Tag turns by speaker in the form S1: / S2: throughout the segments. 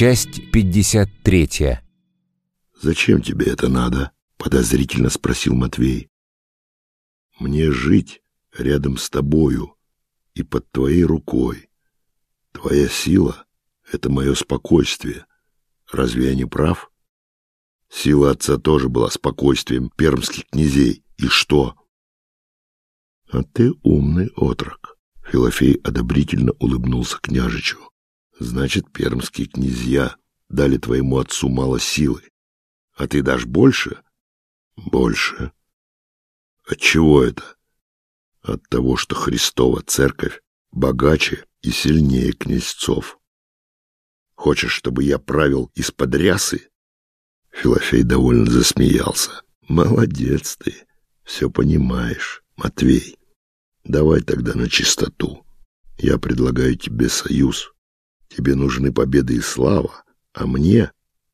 S1: Часть 53.
S2: «Зачем тебе это надо?» — подозрительно спросил Матвей. «Мне жить рядом с тобою и под твоей рукой. Твоя сила — это мое спокойствие. Разве я не прав? Сила отца тоже была спокойствием пермских князей. И что?» «А ты умный отрок», — Филофей одобрительно улыбнулся княжичу. «Значит, пермские князья дали твоему отцу мало силы. А ты дашь больше?» «Больше». «От чего это?» «От того, что Христова церковь богаче и сильнее князцов. Хочешь, чтобы я правил из-под рясы?» Филофей довольно засмеялся. «Молодец ты, все понимаешь, Матвей». Давай тогда на чистоту. Я предлагаю тебе союз. Тебе нужны победы и слава, а мне,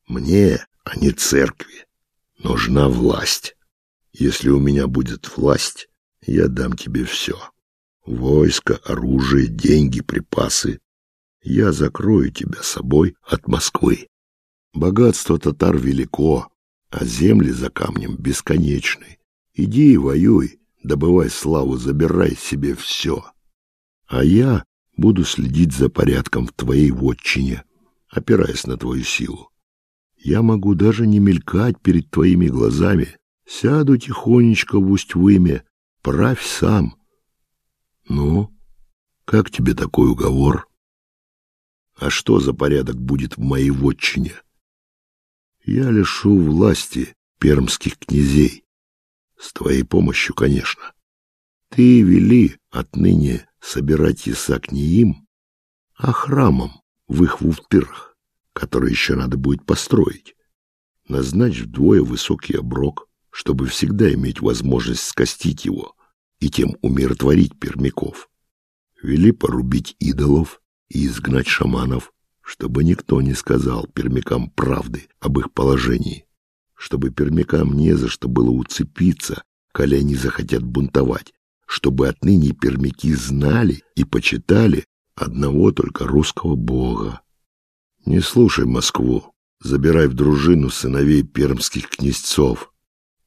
S2: мне, а не церкви, нужна власть. Если у меня будет власть, я дам тебе все. Войско, оружие, деньги, припасы. Я закрою тебя собой от Москвы. Богатство татар велико, а земли за камнем бесконечны. Иди и воюй, добывай славу, забирай себе все. А я буду следить за порядком в твоей вотчине, опираясь на твою силу. Я могу даже не мелькать перед твоими глазами, сяду тихонечко в усть-выме, правь сам. Ну, как тебе такой уговор? А что за порядок будет в моей вотчине? Я лишу власти пермских князей, с твоей помощью, конечно. Ты вели отныне собирать ясак не им, а храмом в их вуфтырах, который еще надо будет построить. Назначь вдвое высокий оброк, чтобы всегда иметь возможность скостить его и тем умиротворить пермяков. Вели порубить идолов и изгнать шаманов, чтобы никто не сказал пермякам правды об их положении чтобы пермякам не за что было уцепиться, коли они захотят бунтовать, чтобы отныне пермяки знали и почитали одного только русского бога. Не слушай Москву, забирай в дружину сыновей пермских князцов.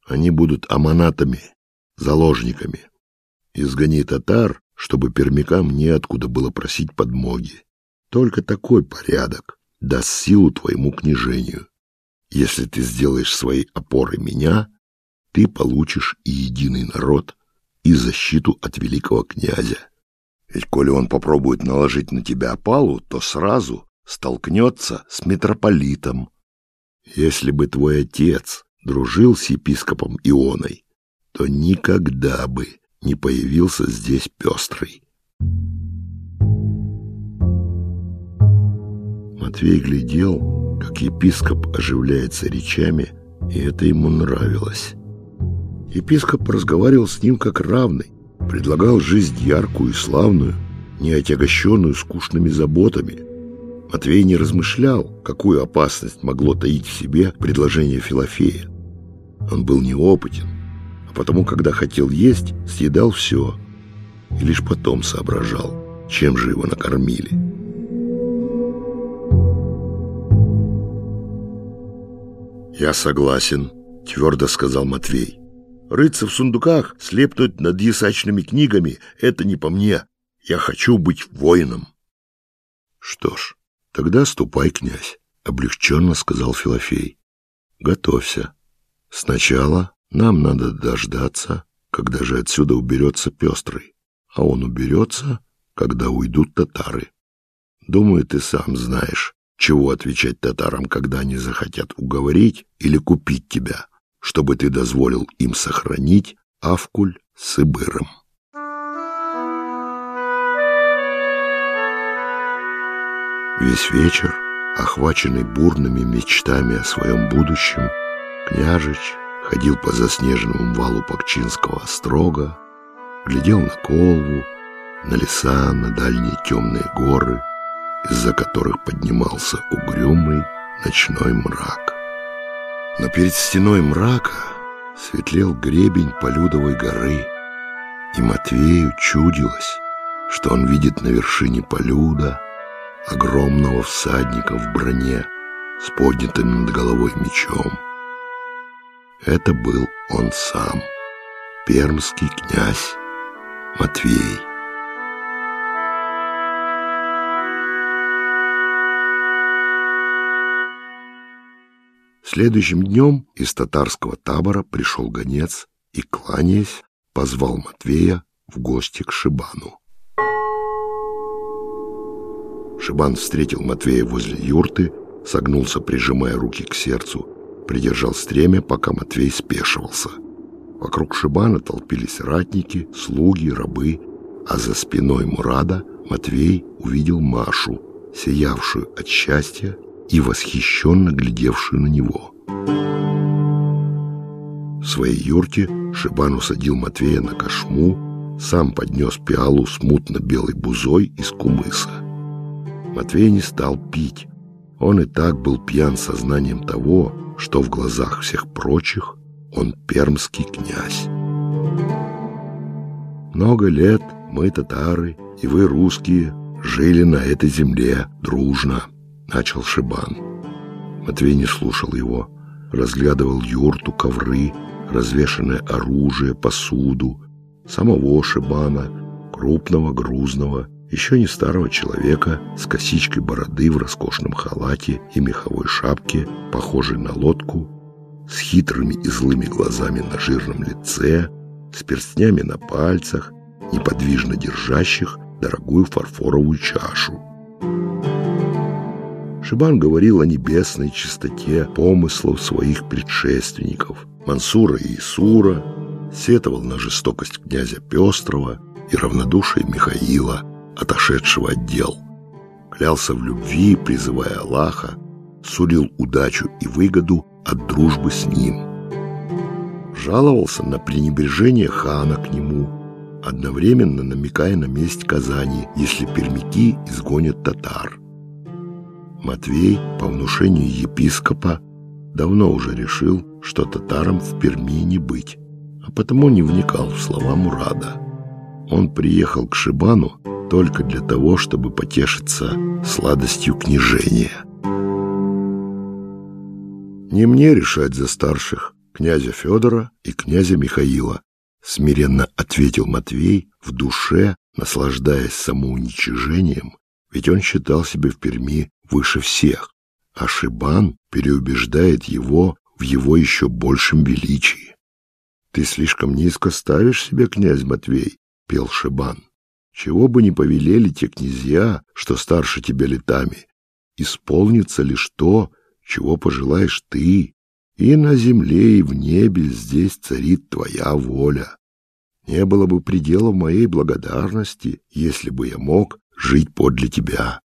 S2: Они будут аманатами, заложниками. Изгони татар, чтобы пермякам неоткуда было просить подмоги. Только такой порядок даст силу твоему княжению. Если ты сделаешь своей опорой меня, ты получишь и единый народ, и защиту от великого князя. Ведь коли он попробует наложить на тебя опалу, то сразу столкнется с митрополитом. Если бы твой отец дружил с епископом Ионой, то никогда бы не появился здесь пестрый. Матвей глядел, как епископ оживляется речами, и это ему нравилось. Епископ разговаривал с ним как равный, предлагал жизнь яркую и славную, не отягощенную скучными заботами. Матвей не размышлял, какую опасность могло таить в себе предложение Филофея. Он был неопытен, а потому, когда хотел есть, съедал все, и лишь потом соображал, чем же его накормили. «Я согласен», — твердо сказал Матвей. «Рыться в сундуках, слепнуть над ясачными книгами — это не по мне. Я хочу быть воином». «Что ж, тогда ступай, князь», — облегченно сказал Филофей. «Готовься. Сначала нам надо дождаться, когда же отсюда уберется пестрый, а он уберется, когда уйдут татары. Думаю, ты сам знаешь, чего отвечать татарам, когда они захотят уговорить или купить тебя, чтобы ты дозволил им сохранить Авкуль с Ибыром? Весь вечер, охваченный бурными мечтами о своем будущем, княжич ходил по заснеженному валу Пакчинского острога, глядел на Колву, на леса, на дальние темные горы — из-за которых поднимался угрюмый ночной мрак. Но перед стеной мрака светлел гребень Полюдовой горы, и Матвею чудилось, что он видит на вершине Полюда огромного всадника в броне с поднятым над головой мечом. Это был он сам, пермский князь Матвей. Следующим днем из татарского табора пришел гонец и, кланяясь, позвал Матвея в гости к Шибану. Шибан встретил Матвея возле юрты, согнулся, прижимая руки к сердцу, придержал стремя, пока Матвей спешивался. Вокруг Шибана толпились ратники, слуги, рабы, а за спиной Мурада Матвей увидел Машу, сиявшую от счастья и восхищенно глядевшую на него. В своей юрте Шибан усадил Матвея на кошму, сам поднес пиалу с мутно-белой бузой из кумыса. Матвей не стал пить. Он и так был пьян сознанием того, что в глазах всех прочих он пермский князь. Много лет мы, татары, и вы, русские, жили на этой земле дружно начал Шибан. Матвей не слушал его, разглядывал юрту, ковры, развешанное оружие, посуду, самого Шибана, крупного, грузного, еще не старого человека с косичкой бороды в роскошном халате и меховой шапке, похожей на лодку, с хитрыми и злыми глазами на жирном лице, с перстнями на пальцах, неподвижно держащих дорогую фарфоровую чашу. Шибан говорил о небесной чистоте помыслов своих предшественников Мансура и Исура, сетовал на жестокость князя Пестрова и равнодушие Михаила, отошедшего от дел. Клялся в любви, призывая Аллаха, сулил удачу и выгоду от дружбы с ним. Жаловался на пренебрежение хана к нему, одновременно намекая на месть Казани, если пермяки изгонят татар. Матвей, по внушению епископа, давно уже решил, что татарам в Перми не быть, а потому не вникал в слова Мурада. Он приехал к Шибану только для того, чтобы потешиться сладостью княжения. «Не мне решать за старших, князя Федора и князя Михаила», смиренно ответил Матвей в душе, наслаждаясь самоуничижением, ведь он считал себя в Перми выше всех, а Шибан переубеждает его в его еще большем величии. «Ты слишком низко ставишь себя, князь Матвей», — пел Шибан. «Чего бы ни повелели те князья, что старше тебя летами, исполнится лишь то, чего пожелаешь ты, и на земле, и в небе здесь царит твоя воля. Не было бы предела моей благодарности, если бы я мог жить подле тебя.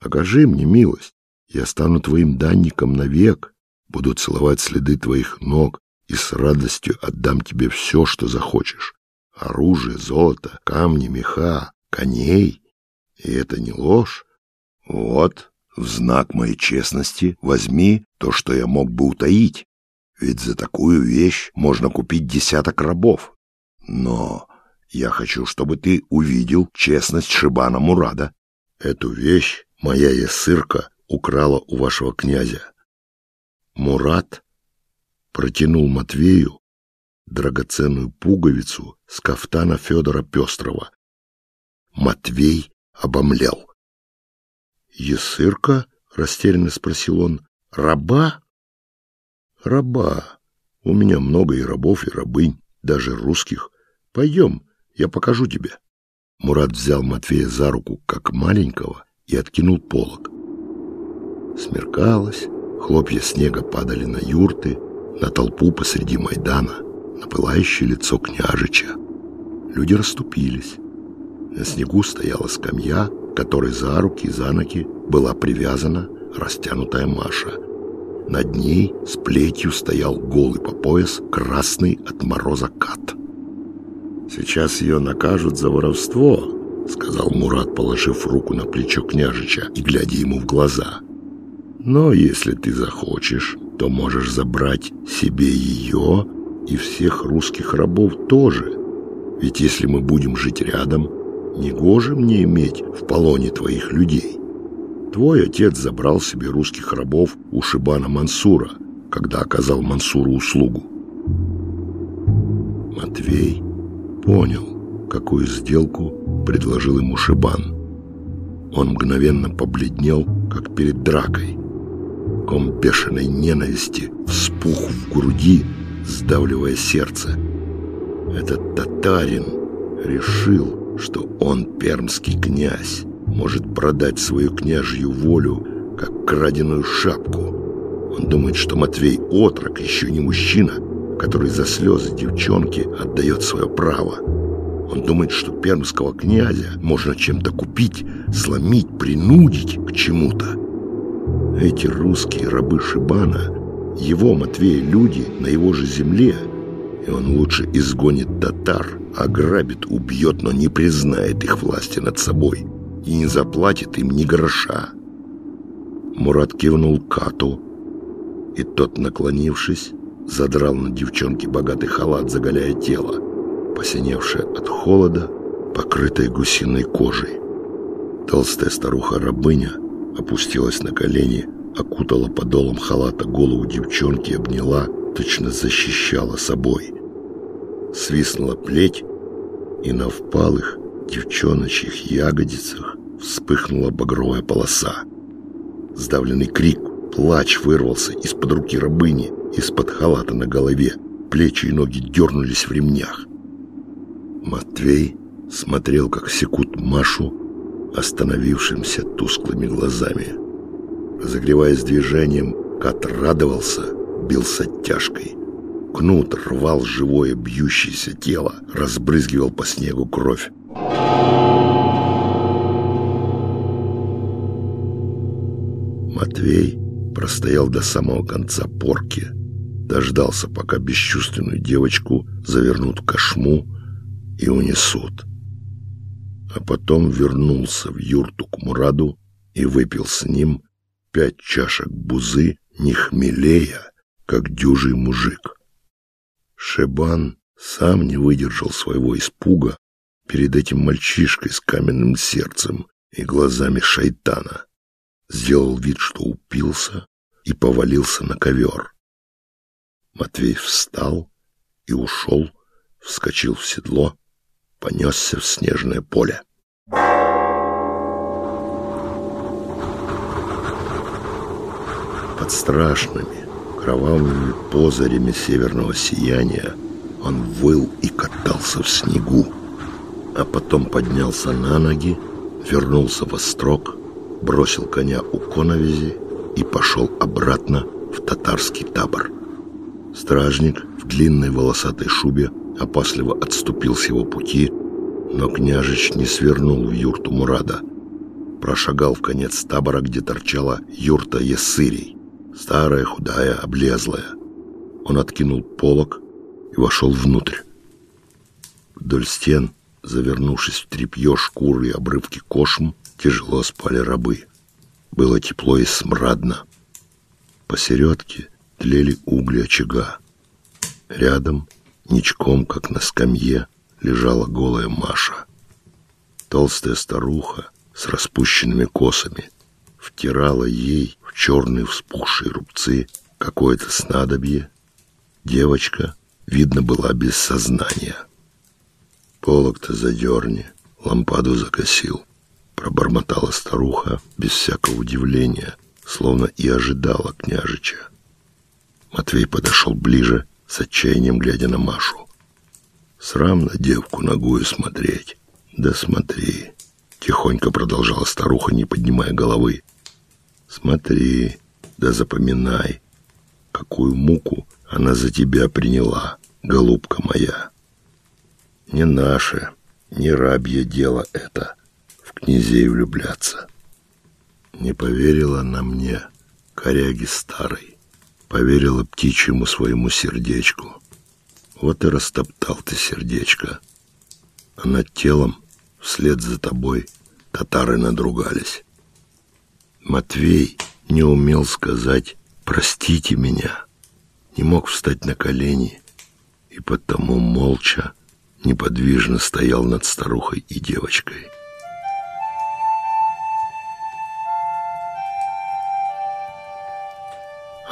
S2: Окажи мне милость, я стану твоим данником навек, буду целовать следы твоих ног и с радостью отдам тебе все, что захочешь. Оружие, золото, камни, меха, коней. И это не ложь. Вот, в знак моей честности возьми то, что я мог бы утаить. Ведь за такую вещь можно купить десяток рабов. Но я хочу, чтобы ты увидел честность Шибана Мурада. Эту вещь моя ясырка украла у вашего князя. Мурат протянул Матвею драгоценную пуговицу с кафтана Федора Пестрова. Матвей обомлел. «Ясырка?» — растерянно спросил он. «Раба?» «Раба. У меня много и рабов, и рабынь, даже русских. Пойдем, я покажу тебе». Мурат взял Матвея за руку, как маленького, и откинул полог. Смеркалось, хлопья снега падали на юрты, на толпу посреди Майдана, на пылающее лицо княжича. Люди расступились. На снегу стояла скамья, которой за руки и за ноги была привязана растянутая Маша. Над ней с плетью стоял голый по пояс красный от мороза кат. «Сейчас ее накажут за воровство», — сказал Мурат, положив руку на плечо княжича и глядя ему в глаза. «Но если ты захочешь, то можешь забрать себе ее и всех русских рабов тоже. Ведь если мы будем жить рядом, негоже мне иметь в полоне твоих людей». Твой отец забрал себе русских рабов у Шибана Мансура, когда оказал Мансуру услугу. Матвей понял, какую сделку предложил ему Шибан. Он мгновенно побледнел, как перед дракой. Ком бешеной ненависти вспух в груди, сдавливая сердце. Этот татарин решил, что он пермский князь, может продать свою княжью волю, как краденую шапку. Он думает, что Матвей отрок, еще не мужчина, который за слезы девчонки отдает свое право. Он думает, что пермского князя можно чем-то купить, сломить, принудить к чему-то. Эти русские рабы Шибана, его, Матвея, люди на его же земле, и он лучше изгонит татар, ограбит, убьет, но не признает их власти над собой и не заплатит им ни гроша. Мурат кивнул Кату, и тот, наклонившись, задрал на девчонке богатый халат, заголяя тело, посиневшее от холода, покрытое гусиной кожей. Толстая старуха-рабыня опустилась на колени, окутала подолом халата голову девчонки, обняла, точно защищала собой. Свистнула плеть, и на впалых девчоночьих ягодицах вспыхнула багровая полоса. Сдавленный крик, плач вырвался из-под руки рабыни, из-под халата на голове. Плечи и ноги дернулись в ремнях. Матвей смотрел, как секут Машу, остановившимся тусклыми глазами. Разогреваясь движением, Кат радовался, бился тяжкой. Кнут рвал живое бьющееся тело, разбрызгивал по снегу кровь. Матвей простоял до самого конца порки, дождался, пока бесчувственную девочку завернут кошму и унесут. А потом вернулся в юрту к Мураду и выпил с ним пять чашек бузы, не хмелея, как дюжий мужик. Шебан сам не выдержал своего испуга перед этим мальчишкой с каменным сердцем и глазами шайтана. Сделал вид, что упился и повалился на ковер. Матвей встал и ушел, вскочил в седло, понесся в снежное поле. Под страшными, кровавыми позарями северного сияния он выл и катался в снегу, а потом поднялся на ноги, вернулся в острог, бросил коня у коновизи и пошел обратно в татарский табор. Стражник в длинной волосатой шубе опасливо отступил с его пути, но княжич не свернул в юрту Мурада. Прошагал в конец табора, где торчала юрта Ясырий, старая, худая, облезлая. Он откинул полог и вошел внутрь. Вдоль стен Завернувшись в тряпье, шкуры и обрывки кошм, тяжело спали рабы. Было тепло и смрадно. Посередке тлели угли очага. Рядом, ничком, как на скамье, лежала голая Маша. Толстая старуха с распущенными косами втирала ей в черные вспухшие рубцы какое-то снадобье. Девочка, видно, была без сознания. Полок-то задерни, лампаду закосил. Пробормотала старуха без всякого удивления, словно и ожидала княжича. Матвей подошел ближе, с отчаянием глядя на Машу. Срам на девку ногую смотреть. Да смотри, тихонько продолжала старуха, не поднимая головы. Смотри, да запоминай, какую муку она за тебя приняла, голубка моя. Не наше, не рабье дело это, в князей влюбляться. Не поверила она мне, коряги старой, поверила птичьему своему сердечку. Вот и растоптал ты сердечко. А над телом, вслед за тобой, татары надругались. Матвей не умел сказать «простите меня», не мог встать на колени, и потому молча неподвижно стоял над старухой и девочкой.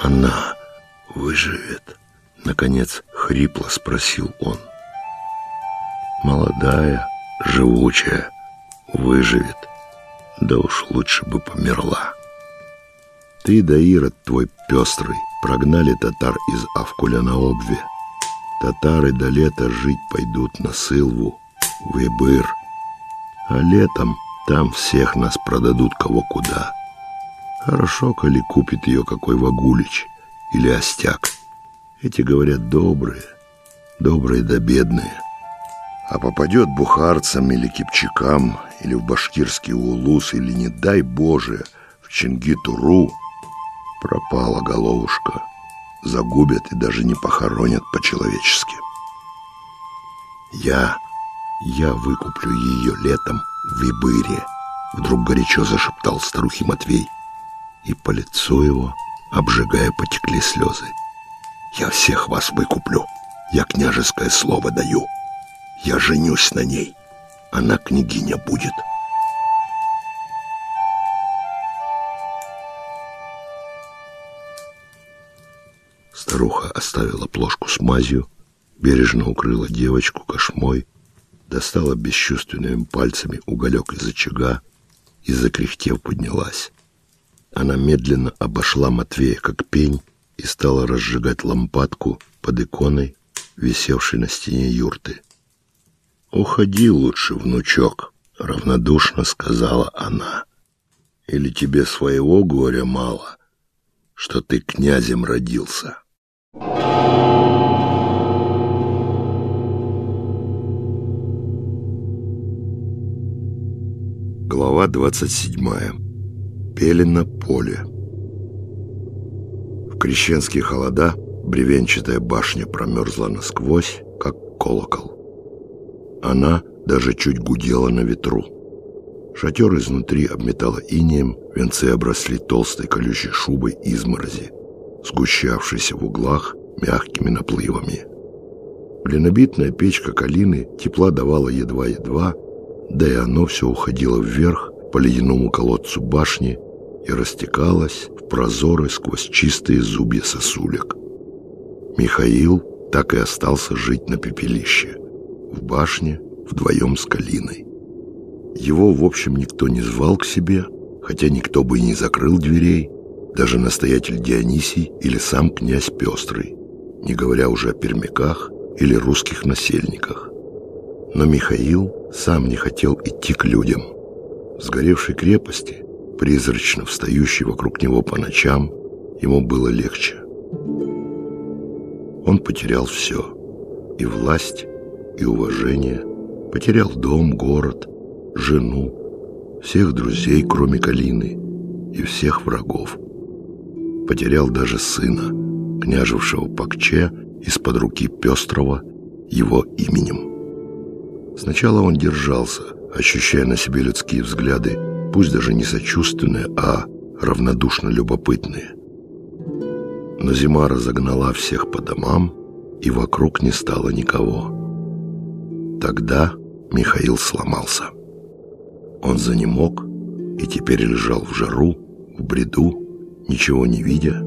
S2: Она выживет? Наконец хрипло спросил он. Молодая, живучая, выживет. Да уж лучше бы померла. Ты да Ирод твой пестрый прогнали татар из Авкуля на Обве. Татары до лета жить пойдут на Сылву, в Ибыр. А летом там всех нас продадут кого куда. Хорошо, коли купит ее какой Вагулич или Остяк. Эти, говорят, добрые, добрые да бедные. А попадет бухарцам или кипчакам, или в башкирский улус, или, не дай Боже, в Чингитуру, пропала головушка. Загубят и даже не похоронят по-человечески. Я, я выкуплю ее летом в Ибыре, вдруг горячо зашептал старухи Матвей. И по лицу его, обжигая, потекли слезы. Я всех вас выкуплю, я княжеское слово даю. Я женюсь на ней, она княгиня будет. Старуха оставила плошку с мазью, бережно укрыла девочку кошмой, достала бесчувственными пальцами уголек из очага и, закряхтев, поднялась. Она медленно обошла Матвея как пень и стала разжигать лампадку под иконой, висевшей на стене юрты. «Уходи лучше, внучок», — равнодушно сказала она. «Или тебе своего горя мало, что ты князем родился?» Глава двадцать седьмая. Пелено поле. В крещенские холода бревенчатая башня промерзла насквозь, как колокол. Она даже чуть гудела на ветру. Шатер изнутри обметала инеем, венцы обросли толстой колючей шубой изморози, сгущавшейся в углах мягкими наплывами. Глинобитная печка калины тепла давала едва-едва, да и оно все уходило вверх по ледяному колодцу башни и растекалось в прозоры сквозь чистые зубья сосулек. Михаил так и остался жить на пепелище – в башне вдвоем с Калиной. Его, в общем, никто не звал к себе, хотя никто бы и не закрыл дверей, даже настоятель Дионисий или сам князь Пестрый, не говоря уже о пермяках или русских насельниках. Но Михаил сам не хотел идти к людям. В сгоревшей крепости, призрачно встающей вокруг него по ночам, ему было легче. Он потерял все – и власть, и уважение, потерял дом, город, жену, всех друзей, кроме Калины, и всех врагов. Потерял даже сына, княжевшего Пакче из-под руки Пестрого его именем. Сначала он держался, ощущая на себе людские взгляды, пусть даже не сочувственные, а равнодушно любопытные. Но зима разогнала всех по домам, и вокруг не стало никого. Тогда Михаил сломался. Он занемог и теперь лежал в жару, в бреду, ничего не видя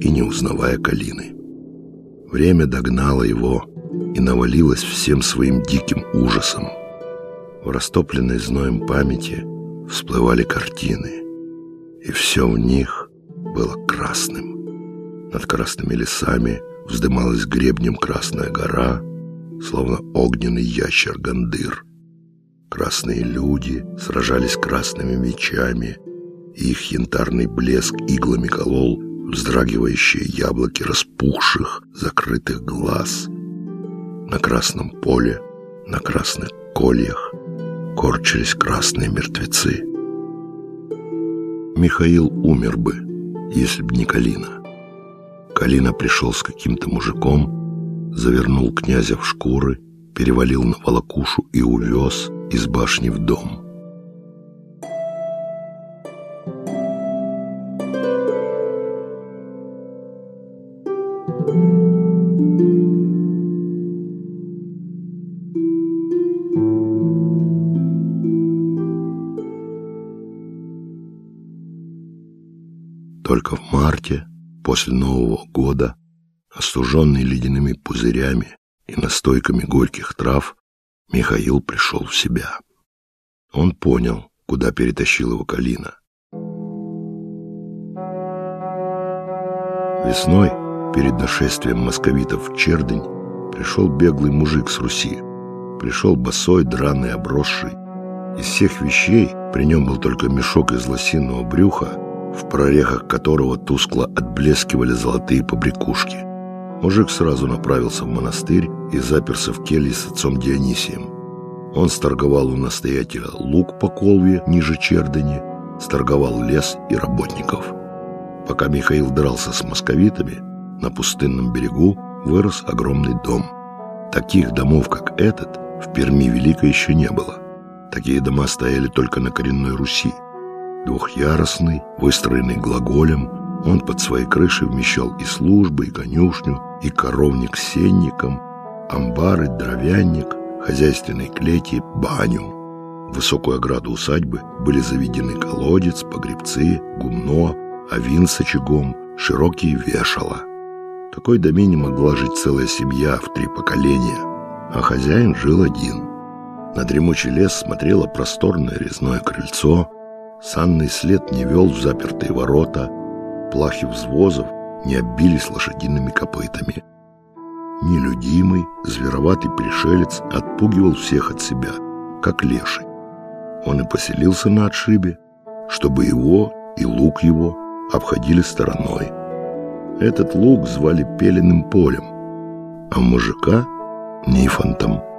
S2: и не узнавая Калины. Время догнало его и навалилось всем своим диким ужасом. В растопленной зноем памяти всплывали картины, и все в них было красным. Над красными лесами вздымалась гребнем Красная гора — словно огненный ящер-гандыр. Красные люди сражались красными мечами, и их янтарный блеск иглами колол вздрагивающие яблоки распухших, закрытых глаз. На красном поле, на красных кольях корчились красные мертвецы. Михаил умер бы, если б не Калина. Калина пришел с каким-то мужиком, завернул князя в шкуры, перевалил на волокушу и увез из башни в дом. Только в марте После Нового года, остуженный ледяными пузырями и настойками горьких трав, Михаил пришел в себя. Он понял, куда перетащил его Калина. Весной, перед нашествием московитов в Чердень, пришел беглый мужик с Руси. Пришел босой, драный, обросший. Из всех вещей при нем был только мешок из лосиного брюха, в прорехах которого тускло отблескивали золотые побрякушки. Мужик сразу направился в монастырь и заперся в келье с отцом Дионисием. Он сторговал у настоятеля лук по колве ниже Чердани, сторговал лес и работников. Пока Михаил дрался с московитами, на пустынном берегу вырос огромный дом. Таких домов, как этот, в Перми Великой еще не было. Такие дома стояли только на коренной Руси. Двухъярусный, выстроенный глаголем, он под своей крышей вмещал и службы, и конюшню, и коровник с сенником, амбары, дровянник, хозяйственной клети, баню. В высокую ограду усадьбы были заведены колодец, погребцы, гумно, авин с очагом, широкие вешала. такой доме не могла жить целая семья в три поколения, а хозяин жил один. На дремучий лес смотрело просторное резное крыльцо, санный след не вел в запертые ворота, плахи взвозов не оббились лошадиными копытами. Нелюдимый, звероватый пришелец отпугивал всех от себя, как леший. Он и поселился на отшибе, чтобы его и лук его обходили стороной. Этот луг звали Пеленым полем, а мужика — Нифонтом.